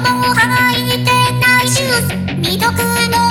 もも履いてないシューズ。未読の